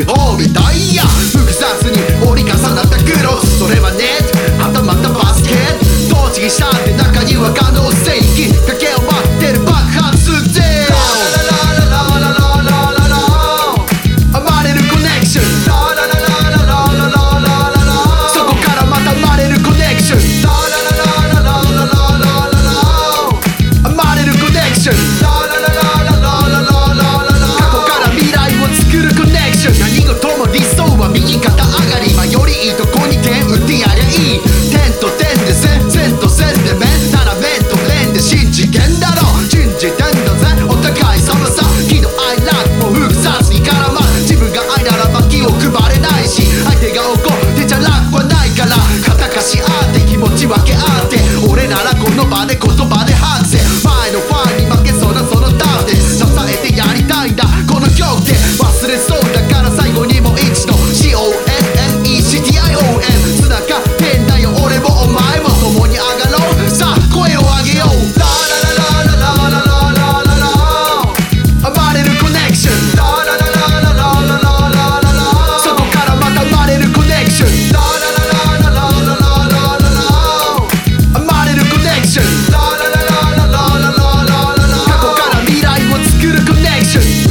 it, all ション」「ラララララララララ」「過去から未来を作るコネクション」